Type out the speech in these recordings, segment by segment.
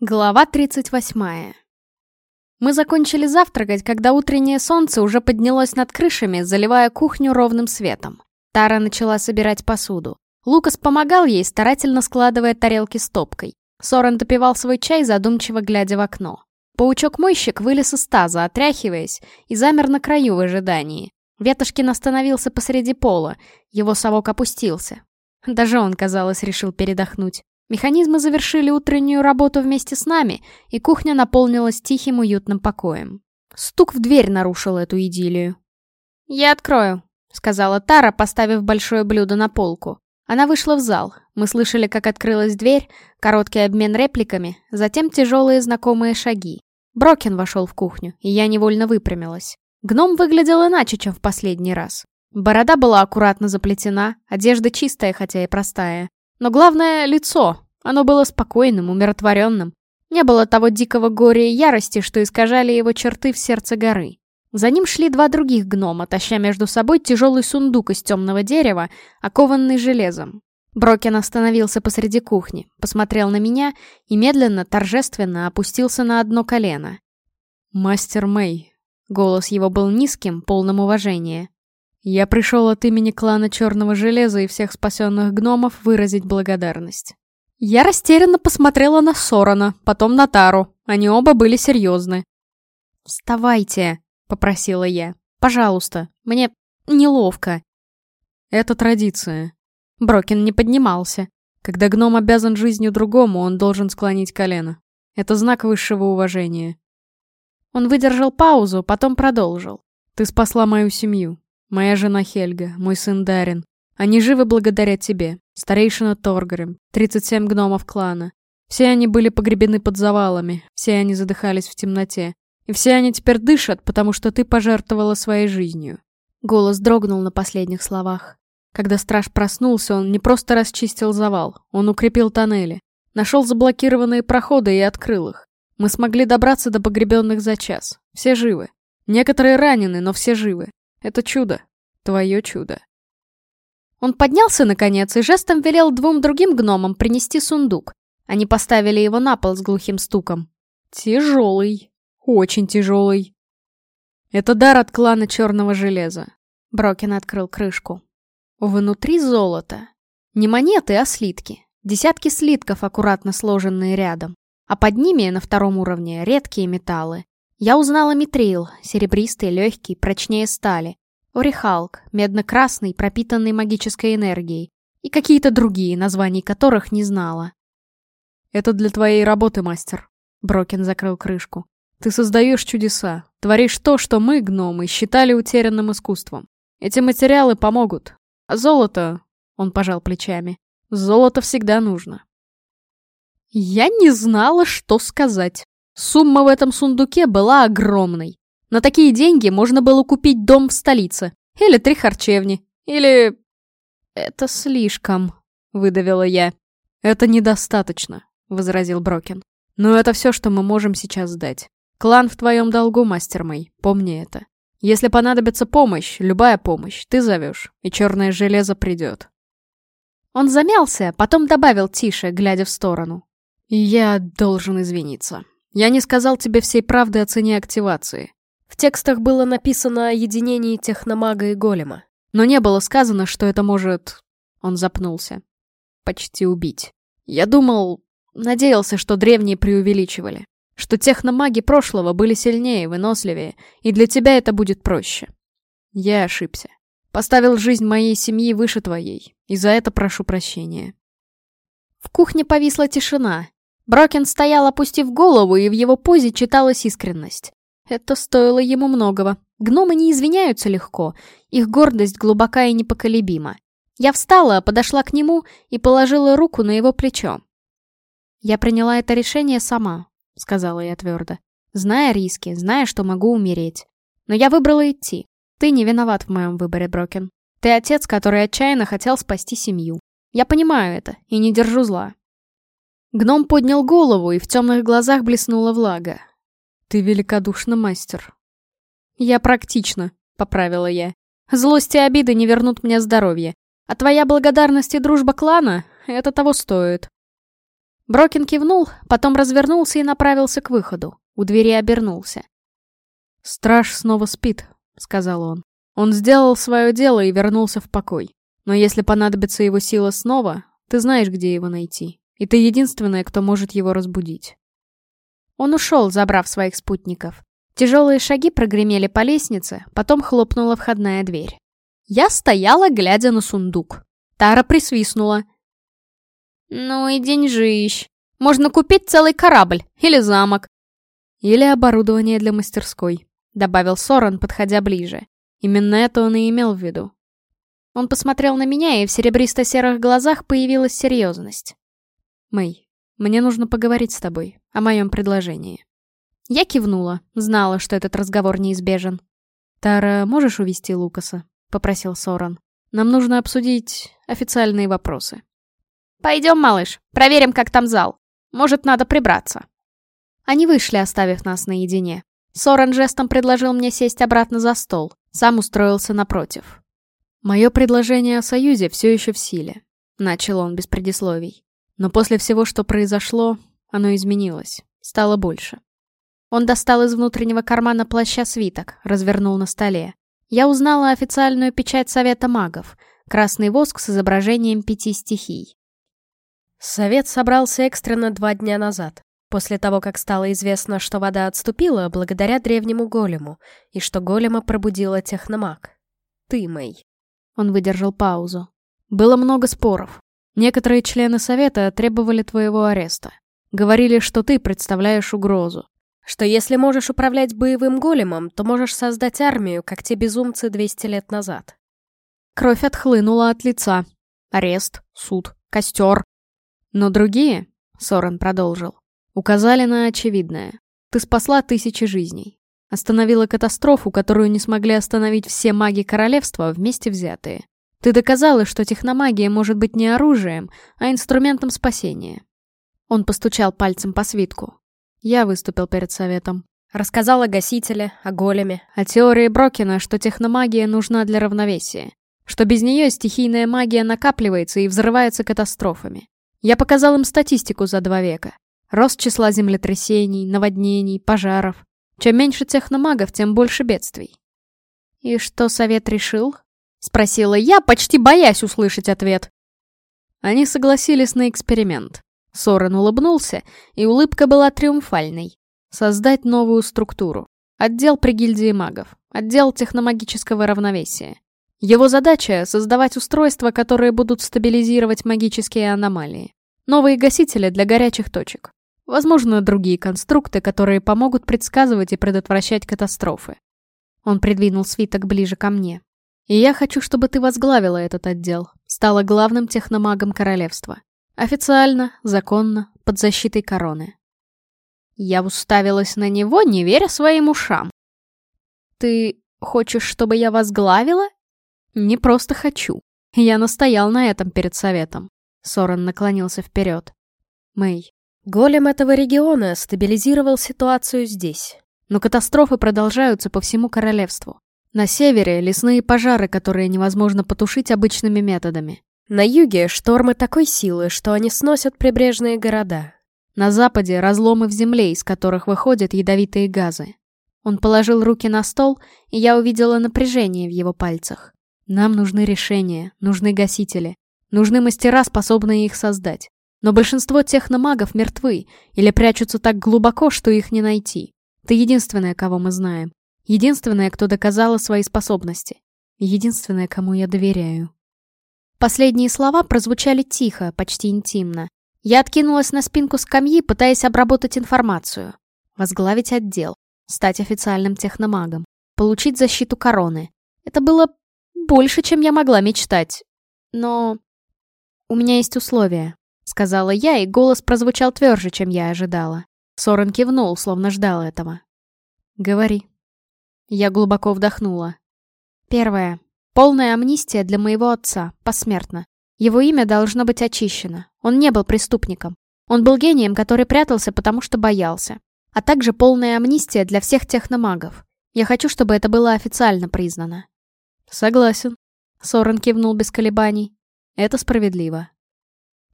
Глава 38. Мы закончили завтракать, когда утреннее солнце уже поднялось над крышами, заливая кухню ровным светом. Тара начала собирать посуду. Лукас помогал ей, старательно складывая тарелки стопкой. Сорен допивал свой чай, задумчиво глядя в окно. Паучок-мойщик вылез из таза, отряхиваясь, и замер на краю в ожидании. Ветошкин остановился посреди пола, его совок опустился. Даже он, казалось, решил передохнуть. Механизмы завершили утреннюю работу вместе с нами, и кухня наполнилась тихим уютным покоем. Стук в дверь нарушил эту идиллию. «Я открою», — сказала Тара, поставив большое блюдо на полку. Она вышла в зал. Мы слышали, как открылась дверь, короткий обмен репликами, затем тяжелые знакомые шаги. Брокен вошел в кухню, и я невольно выпрямилась. Гном выглядел иначе, чем в последний раз. Борода была аккуратно заплетена, одежда чистая, хотя и простая. Но главное — лицо. Оно было спокойным, умиротворенным. Не было того дикого горя и ярости, что искажали его черты в сердце горы. За ним шли два других гнома, таща между собой тяжелый сундук из темного дерева, окованный железом. Брокен остановился посреди кухни, посмотрел на меня и медленно, торжественно опустился на одно колено. «Мастер Мэй». Голос его был низким, полным уважения. Я пришел от имени клана Черного Железа и всех спасенных гномов выразить благодарность. Я растерянно посмотрела на Сорона, потом на Тару. Они оба были серьезны. «Вставайте», — попросила я. «Пожалуйста, мне неловко». «Это традиция». Брокин не поднимался. Когда гном обязан жизнью другому, он должен склонить колено. Это знак высшего уважения. Он выдержал паузу, потом продолжил. «Ты спасла мою семью. Моя жена Хельга, мой сын Дарин. Они живы благодаря тебе. Старейшина Торгарем, 37 гномов клана. Все они были погребены под завалами, все они задыхались в темноте. И все они теперь дышат, потому что ты пожертвовала своей жизнью. Голос дрогнул на последних словах. Когда страж проснулся, он не просто расчистил завал, он укрепил тоннели. Нашел заблокированные проходы и открыл их. Мы смогли добраться до погребенных за час. Все живы. Некоторые ранены, но все живы. Это чудо. Твое чудо. Он поднялся, наконец, и жестом велел двум другим гномам принести сундук. Они поставили его на пол с глухим стуком. Тяжелый. Очень тяжелый. Это дар от клана Черного Железа. Брокин открыл крышку. Внутри золото. Не монеты, а слитки. Десятки слитков, аккуратно сложенные рядом. А под ними, на втором уровне, редкие металлы. Я узнала митрил, серебристый, легкий, прочнее стали. Орихалк, медно-красный, пропитанный магической энергией. И какие-то другие, названий которых не знала. «Это для твоей работы, мастер», — Брокен закрыл крышку. «Ты создаешь чудеса, творишь то, что мы, гномы, считали утерянным искусством. Эти материалы помогут. А золото...» — он пожал плечами. «Золото всегда нужно». Я не знала, что сказать. Сумма в этом сундуке была огромной. На такие деньги можно было купить дом в столице. Или три харчевни. Или... «Это слишком», — выдавила я. «Это недостаточно», — возразил Брокен. «Но это все, что мы можем сейчас сдать. Клан в твоем долгу, мастер мой, помни это. Если понадобится помощь, любая помощь, ты зовешь, и черное железо придет». Он замялся, потом добавил тише, глядя в сторону. «Я должен извиниться. Я не сказал тебе всей правды о цене активации. В текстах было написано о единении техномага и голема. Но не было сказано, что это может... Он запнулся. Почти убить. Я думал... Надеялся, что древние преувеличивали. Что техномаги прошлого были сильнее, выносливее, и для тебя это будет проще. Я ошибся. Поставил жизнь моей семьи выше твоей, и за это прошу прощения. В кухне повисла тишина, Брокен стоял, опустив голову, и в его позе читалась искренность. Это стоило ему многого. Гномы не извиняются легко, их гордость глубока и непоколебима. Я встала, подошла к нему и положила руку на его плечо. «Я приняла это решение сама», — сказала я твердо. «Зная риски, зная, что могу умереть. Но я выбрала идти. Ты не виноват в моем выборе, Брокен. Ты отец, который отчаянно хотел спасти семью. Я понимаю это и не держу зла. Гном поднял голову, и в темных глазах блеснула влага. «Ты великодушно, мастер». «Я практично», — поправила я. «Злость и обиды не вернут мне здоровье. А твоя благодарность и дружба клана — это того стоит». Брокин кивнул, потом развернулся и направился к выходу. У двери обернулся. «Страж снова спит», — сказал он. «Он сделал свое дело и вернулся в покой. Но если понадобится его сила снова, ты знаешь, где его найти. И ты единственная, кто может его разбудить». Он ушел, забрав своих спутников. Тяжелые шаги прогремели по лестнице, потом хлопнула входная дверь. Я стояла, глядя на сундук. Тара присвистнула. «Ну и деньжищ. Можно купить целый корабль или замок». «Или оборудование для мастерской», — добавил Соран, подходя ближе. Именно это он и имел в виду. Он посмотрел на меня, и в серебристо-серых глазах появилась серьезность. «Мэй, мне нужно поговорить с тобой о моем предложении». Я кивнула, знала, что этот разговор неизбежен. «Тара, можешь увести Лукаса?» — попросил Соран. «Нам нужно обсудить официальные вопросы». «Пойдем, малыш, проверим, как там зал. Может, надо прибраться». Они вышли, оставив нас наедине. Соран жестом предложил мне сесть обратно за стол. Сам устроился напротив. «Мое предложение о союзе все еще в силе», — начал он без предисловий. «Но после всего, что произошло, оно изменилось. Стало больше». Он достал из внутреннего кармана плаща свиток, развернул на столе. Я узнала официальную печать Совета магов — красный воск с изображением пяти стихий. Совет собрался экстренно два дня назад, после того, как стало известно, что вода отступила благодаря древнему голему, и что голема пробудила техномаг. Ты, Мэй. Он выдержал паузу. Было много споров. Некоторые члены Совета требовали твоего ареста. Говорили, что ты представляешь угрозу. Что если можешь управлять боевым големом, то можешь создать армию, как те безумцы 200 лет назад. Кровь отхлынула от лица. Арест, суд, костер. Но другие, Сорен продолжил, указали на очевидное. Ты спасла тысячи жизней. Остановила катастрофу, которую не смогли остановить все маги королевства вместе взятые. Ты доказала, что техномагия может быть не оружием, а инструментом спасения. Он постучал пальцем по свитку. Я выступил перед советом. Рассказал о гасителе, о големе. О теории Брокина, что техномагия нужна для равновесия. Что без нее стихийная магия накапливается и взрывается катастрофами. Я показал им статистику за два века. Рост числа землетрясений, наводнений, пожаров. Чем меньше техномагов, тем больше бедствий. «И что совет решил?» — спросила я, почти боясь услышать ответ. Они согласились на эксперимент. Сорен улыбнулся, и улыбка была триумфальной. Создать новую структуру. Отдел при гильдии магов. Отдел техномагического равновесия. Его задача — создавать устройства, которые будут стабилизировать магические аномалии. Новые гасители для горячих точек. Возможно, другие конструкты, которые помогут предсказывать и предотвращать катастрофы. Он придвинул свиток ближе ко мне. И я хочу, чтобы ты возглавила этот отдел, стала главным техномагом королевства. Официально, законно, под защитой короны. Я уставилась на него, не веря своим ушам. «Ты хочешь, чтобы я возглавила?» «Не просто хочу. Я настоял на этом перед советом». Сорен наклонился вперед. «Мэй, голем этого региона стабилизировал ситуацию здесь. Но катастрофы продолжаются по всему королевству. На севере — лесные пожары, которые невозможно потушить обычными методами. На юге — штормы такой силы, что они сносят прибрежные города. На западе — разломы в земле, из которых выходят ядовитые газы. Он положил руки на стол, и я увидела напряжение в его пальцах. Нам нужны решения, нужны гасители, нужны мастера, способные их создать. Но большинство техномагов мертвы или прячутся так глубоко, что их не найти. Ты единственная, кого мы знаем. Единственная, кто доказала свои способности. Единственная, кому я доверяю. Последние слова прозвучали тихо, почти интимно. Я откинулась на спинку скамьи, пытаясь обработать информацию. Возглавить отдел. Стать официальным техномагом. Получить защиту короны. Это было больше, чем я могла мечтать. Но... «У меня есть условия», — сказала я, и голос прозвучал тверже, чем я ожидала. Сорен кивнул, словно ждал этого. «Говори». Я глубоко вдохнула. Первое. Полная амнистия для моего отца, посмертно. Его имя должно быть очищено. Он не был преступником. Он был гением, который прятался, потому что боялся. А также полная амнистия для всех техномагов. Я хочу, чтобы это было официально признано. «Согласен», — Сорен кивнул без колебаний. «Это справедливо».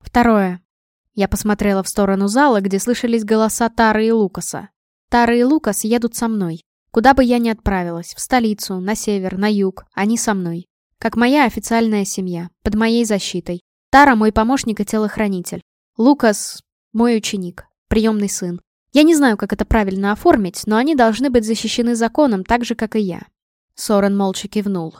Второе. Я посмотрела в сторону зала, где слышались голоса Тары и Лукаса. Тара и Лукас едут со мной. Куда бы я ни отправилась, в столицу, на север, на юг, они со мной. Как моя официальная семья, под моей защитой. Тара мой помощник и телохранитель. Лукас мой ученик, приемный сын. Я не знаю, как это правильно оформить, но они должны быть защищены законом так же, как и я. Сорен молча кивнул.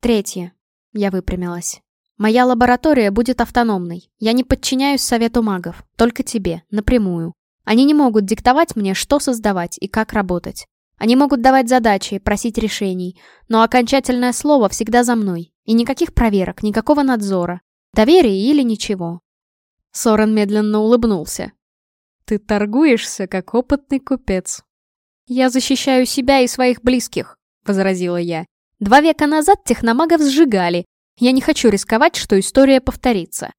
Третье. Я выпрямилась. Моя лаборатория будет автономной. Я не подчиняюсь совету магов, только тебе, напрямую. Они не могут диктовать мне, что создавать и как работать. Они могут давать задачи, просить решений, но окончательное слово всегда за мной. И никаких проверок, никакого надзора. Доверие или ничего. Сорен медленно улыбнулся. «Ты торгуешься, как опытный купец». «Я защищаю себя и своих близких», — возразила я. «Два века назад техномагов сжигали. Я не хочу рисковать, что история повторится».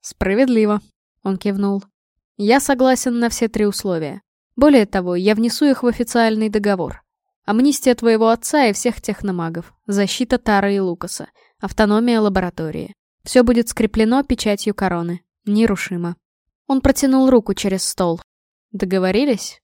«Справедливо», — он кивнул. «Я согласен на все три условия. Более того, я внесу их в официальный договор. Амнистия твоего отца и всех техномагов, защита Тары и Лукаса, автономия лаборатории. Все будет скреплено печатью короны. Нерушимо. Он протянул руку через стол. Договорились?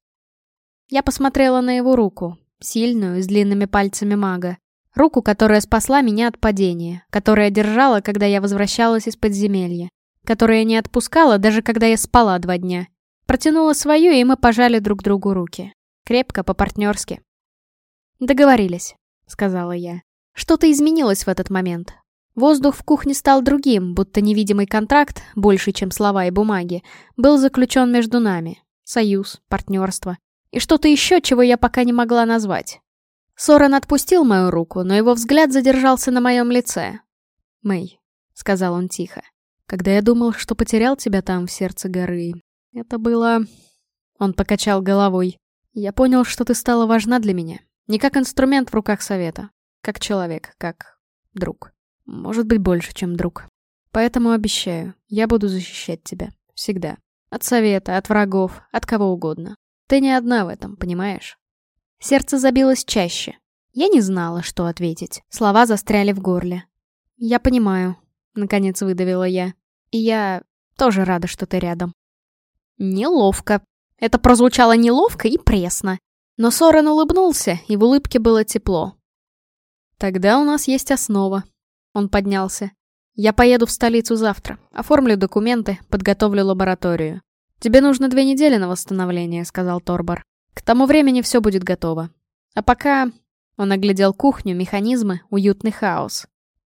Я посмотрела на его руку, сильную, с длинными пальцами мага. Руку, которая спасла меня от падения, которая держала, когда я возвращалась из подземелья, которая не отпускала, даже когда я спала два дня. Протянула свою, и мы пожали друг другу руки. Крепко, по-партнерски. «Договорились», — сказала я. Что-то изменилось в этот момент. Воздух в кухне стал другим, будто невидимый контракт, больше, чем слова и бумаги, был заключен между нами. Союз, партнерство. И что-то еще, чего я пока не могла назвать. Сорен отпустил мою руку, но его взгляд задержался на моем лице. «Мэй», — сказал он тихо, — «когда я думал, что потерял тебя там, в сердце горы, это было...» Он покачал головой. «Я понял, что ты стала важна для меня. Не как инструмент в руках совета. Как человек, как друг». Может быть, больше, чем друг. Поэтому обещаю, я буду защищать тебя. Всегда. От совета, от врагов, от кого угодно. Ты не одна в этом, понимаешь? Сердце забилось чаще. Я не знала, что ответить. Слова застряли в горле. «Я понимаю», — наконец выдавила я. «И я тоже рада, что ты рядом». Неловко. Это прозвучало неловко и пресно. Но Сорен улыбнулся, и в улыбке было тепло. «Тогда у нас есть основа», он поднялся. «Я поеду в столицу завтра. Оформлю документы, подготовлю лабораторию. Тебе нужно две недели на восстановление», — сказал Торбар. «К тому времени все будет готово. А пока...» Он оглядел кухню, механизмы, уютный хаос.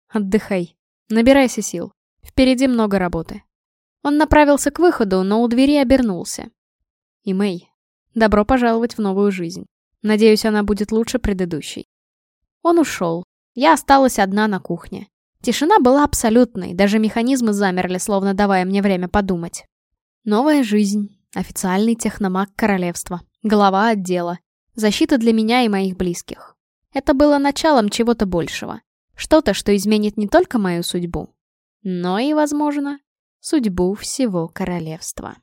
«Отдыхай. Набирайся сил. Впереди много работы». Он направился к выходу, но у двери обернулся. «И Мэй, добро пожаловать в новую жизнь. Надеюсь, она будет лучше предыдущей». Он ушел, я осталась одна на кухне. Тишина была абсолютной, даже механизмы замерли, словно давая мне время подумать. Новая жизнь, официальный техномаг королевства, глава отдела, защита для меня и моих близких. Это было началом чего-то большего. Что-то, что изменит не только мою судьбу, но и, возможно, судьбу всего королевства.